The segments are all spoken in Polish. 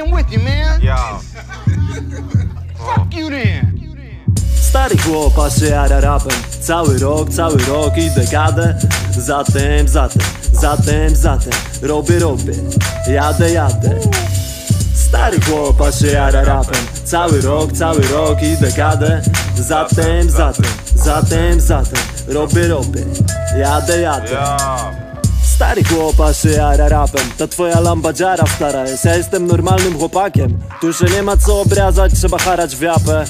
in with you, man. Ja. Fuck you then. Stary chłopa się jara rapem. Cały rok, cały rok i dekadę Zatem, zatem, zatem, zatem Robię, robię, jadę, jadę. Stary chłopa się jara rapem. Cały rok, cały rok i dekadę Zatem, zatem, zatem, zatem Robię, robię, jadę, jadę. Ja. Stary chłopa się jara rapem. Ta twoja lambadziara stara jest. Ja jestem normalnym chłopakiem. Tu się nie ma co obrażać, trzeba harać w japę.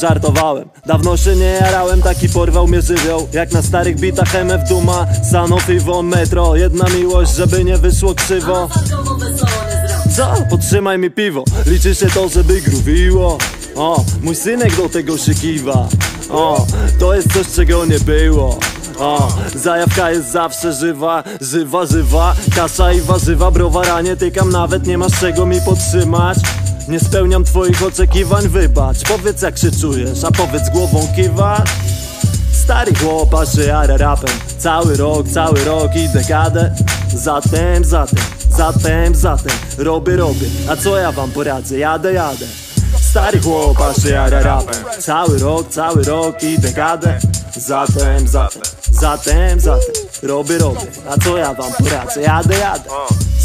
Żartowałem, dawno się nie jarałem, taki porwał mnie żywioł. Jak na starych bitach MF Duma, Sanofi Von Metro. Jedna miłość, żeby nie wyszło krzywo. Co? Podtrzymaj mi piwo, liczy się to, żeby gruwiło. O, mój synek do tego się kiwa. O, to jest coś, czego nie było o, zajawka jest zawsze żywa, żywa, żywa. Kasza i warzywa, browara nie tykam Nawet nie masz czego mi podtrzymać. Nie spełniam twoich oczekiwań, wybacz. Powiedz jak się czujesz, a powiedz głową kiwasz Stary chłopa się rapem. Cały rok, cały rok i dekadę. Zatem, zatem, zatem, zatem. Robię, robię, a co ja wam poradzę? Jadę, jadę. Stary chłopa się rapem. Cały rok, cały rok i dekadę. Zatem, zatem, zatem, zatem Robię, robię, a co ja wam poradzę? Jadę, jadę.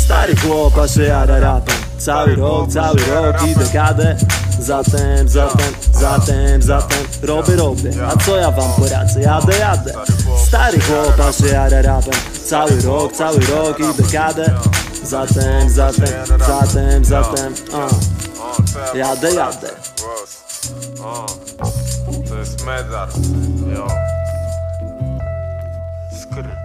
Stary chłopa się jara rapem. Cały rok, cały rok i dekadę Zatem, zatem, zatem, zatem Robię, robię, a co ja wam poradzę? Jadę, jadę. Stary chłopa się jara rapem. Cały rok, cały rok i dekadę Zatem, zatem, zatem, zatem uh. Jadę, jadę. To jest medal. Jo. kırık